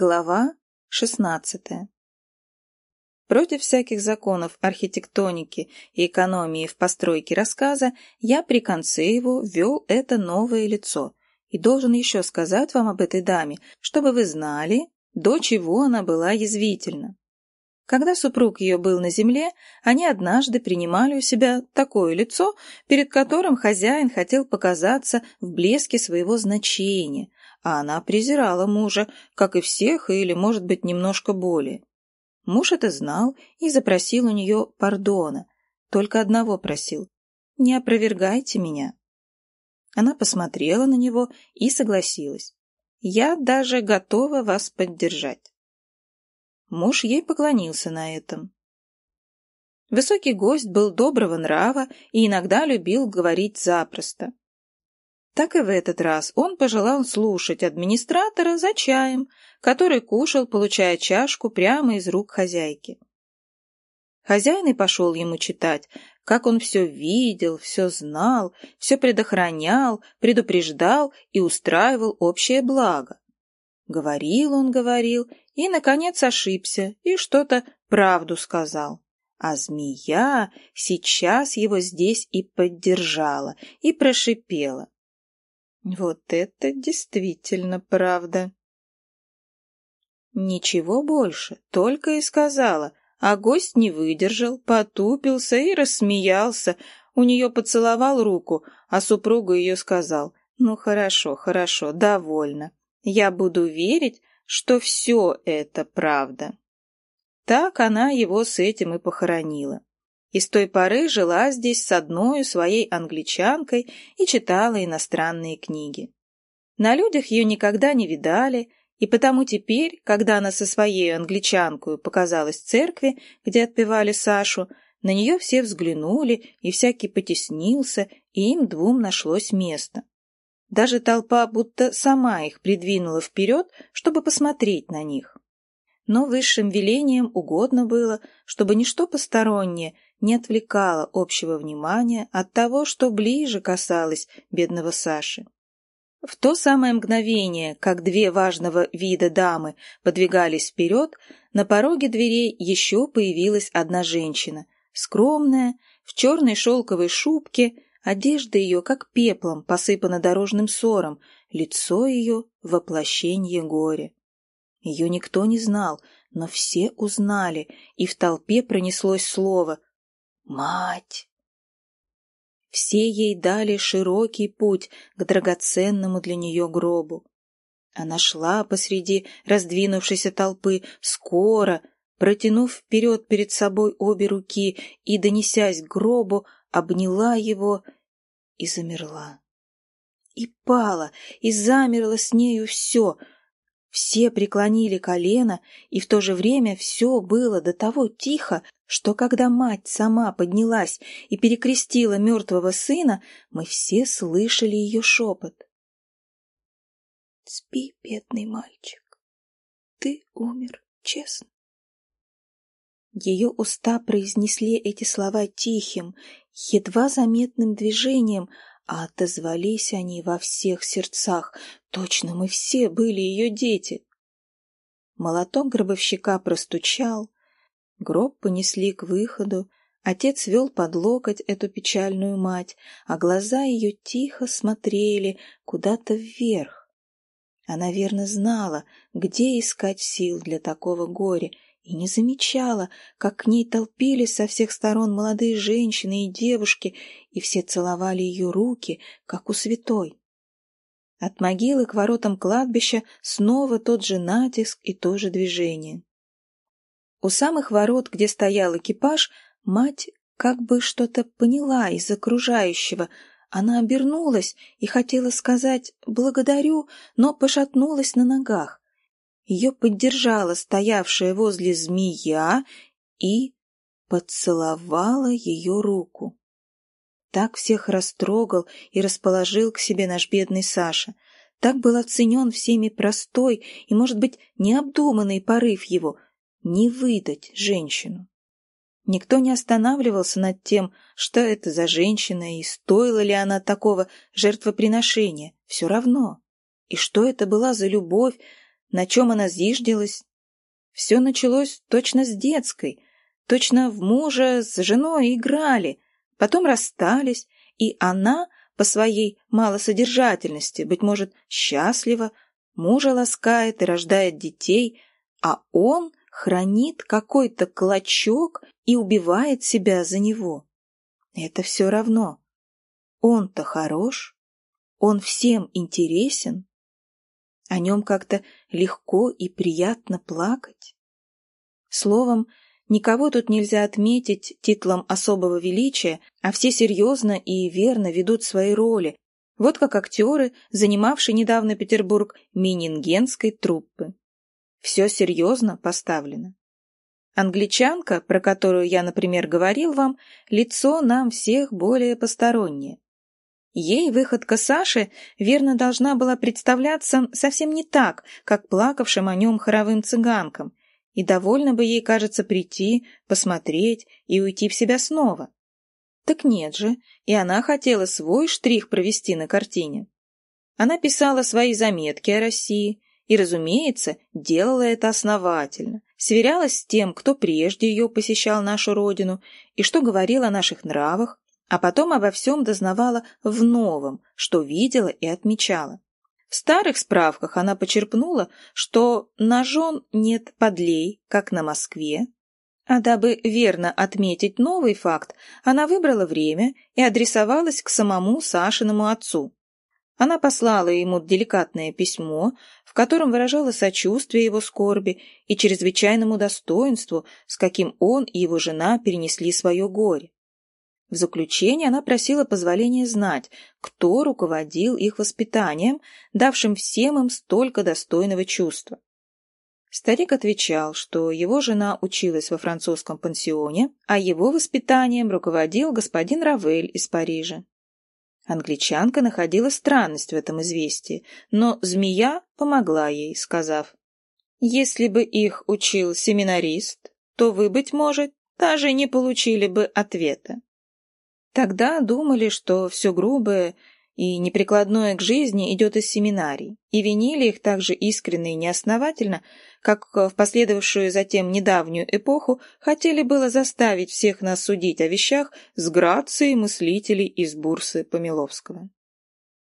Глава шестнадцатая. Против всяких законов архитектоники и экономии в постройке рассказа я при конце его ввел это новое лицо и должен еще сказать вам об этой даме, чтобы вы знали, до чего она была язвительна. Когда супруг ее был на земле, они однажды принимали у себя такое лицо, перед которым хозяин хотел показаться в блеске своего значения, а она презирала мужа, как и всех, или, может быть, немножко более. Муж это знал и запросил у нее пардона, только одного просил — «Не опровергайте меня». Она посмотрела на него и согласилась. «Я даже готова вас поддержать». Муж ей поклонился на этом. Высокий гость был доброго нрава и иногда любил говорить запросто. Так и в этот раз он пожелал слушать администратора за чаем, который кушал, получая чашку прямо из рук хозяйки. Хозяин и пошел ему читать, как он все видел, все знал, все предохранял, предупреждал и устраивал общее благо. Говорил он, говорил, и, наконец, ошибся, и что-то правду сказал. А змея сейчас его здесь и поддержала, и прошипела. Вот это действительно правда. Ничего больше, только и сказала, а гость не выдержал, потупился и рассмеялся, у нее поцеловал руку, а супругу ее сказал, ну хорошо, хорошо, довольно. Я буду верить, что все это правда. Так она его с этим и похоронила. И с той поры жила здесь с одной своей англичанкой и читала иностранные книги. На людях ее никогда не видали, и потому теперь, когда она со своей англичанкой показалась в церкви, где отпевали Сашу, на нее все взглянули, и всякий потеснился, и им двум нашлось место. Даже толпа будто сама их придвинула вперед, чтобы посмотреть на них. Но высшим велением угодно было, чтобы ничто постороннее не отвлекало общего внимания от того, что ближе касалось бедного Саши. В то самое мгновение, как две важного вида дамы подвигались вперед, на пороге дверей еще появилась одна женщина, скромная, в черной шелковой шубке, Одежда ее, как пеплом, посыпана дорожным ссором, лицо ее — воплощение горя. Ее никто не знал, но все узнали, и в толпе пронеслось слово «Мать!». Все ей дали широкий путь к драгоценному для нее гробу. Она шла посреди раздвинувшейся толпы, скоро, протянув вперед перед собой обе руки и, донесясь к гробу, обняла его и замерла. И пала, и замерло с нею все. Все преклонили колено, и в то же время все было до того тихо, что когда мать сама поднялась и перекрестила мертвого сына, мы все слышали ее шепот. «Спи, бедный мальчик, ты умер честно». Ее уста произнесли эти слова тихим, едва заметным движением, а отозвались они во всех сердцах. Точно мы все были ее дети. Молоток гробовщика простучал, гроб понесли к выходу, отец вел под локоть эту печальную мать, а глаза ее тихо смотрели куда-то вверх. Она верно знала, где искать сил для такого горя, и не замечала, как к ней толпились со всех сторон молодые женщины и девушки, и все целовали ее руки, как у святой. От могилы к воротам кладбища снова тот же натиск и то же движение. У самых ворот, где стоял экипаж, мать как бы что-то поняла из окружающего. Она обернулась и хотела сказать «благодарю», но пошатнулась на ногах. Ее поддержала стоявшая возле змея и поцеловала ее руку. Так всех растрогал и расположил к себе наш бедный Саша. Так был оценен всеми простой и, может быть, необдуманный порыв его — не выдать женщину. Никто не останавливался над тем, что это за женщина и стоила ли она такого жертвоприношения. Все равно. И что это была за любовь, на чем она зиждилась. Все началось точно с детской, точно в мужа с женой играли, потом расстались, и она по своей малосодержательности, быть может, счастлива, мужа ласкает и рождает детей, а он хранит какой-то клочок и убивает себя за него. Это все равно. Он-то хорош, он всем интересен, о нем как-то легко и приятно плакать. Словом, никого тут нельзя отметить титлом особого величия, а все серьезно и верно ведут свои роли, вот как актеры, занимавшие недавно Петербург Минингенской труппы. Все серьезно поставлено. Англичанка, про которую я, например, говорил вам, лицо нам всех более постороннее. Ей выходка Саши верно должна была представляться совсем не так, как плакавшим о нем хоровым цыганкам, и довольно бы ей, кажется, прийти, посмотреть и уйти в себя снова. Так нет же, и она хотела свой штрих провести на картине. Она писала свои заметки о России и, разумеется, делала это основательно, сверялась с тем, кто прежде ее посещал нашу родину и что говорил о наших нравах, а потом обо всем дознавала в новом, что видела и отмечала. В старых справках она почерпнула, что на жен нет подлей, как на Москве, а дабы верно отметить новый факт, она выбрала время и адресовалась к самому Сашиному отцу. Она послала ему деликатное письмо, в котором выражала сочувствие его скорби и чрезвычайному достоинству, с каким он и его жена перенесли свое горе. В заключение она просила позволения знать, кто руководил их воспитанием, давшим всем им столько достойного чувства. Старик отвечал, что его жена училась во французском пансионе, а его воспитанием руководил господин Равель из Парижа. Англичанка находила странность в этом известии, но змея помогла ей, сказав, «Если бы их учил семинарист, то вы, быть может, даже не получили бы ответа. Тогда думали, что все грубое и неприкладное к жизни идет из семинарий, и винили их так же искренне и неосновательно, как в последовавшую затем недавнюю эпоху хотели было заставить всех нас судить о вещах с грацией мыслителей из бурсы Помиловского.